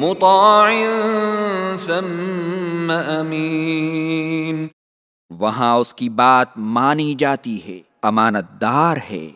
مطاع ثم امین وہاں اس کی بات مانی جاتی ہے امانت دار ہے۔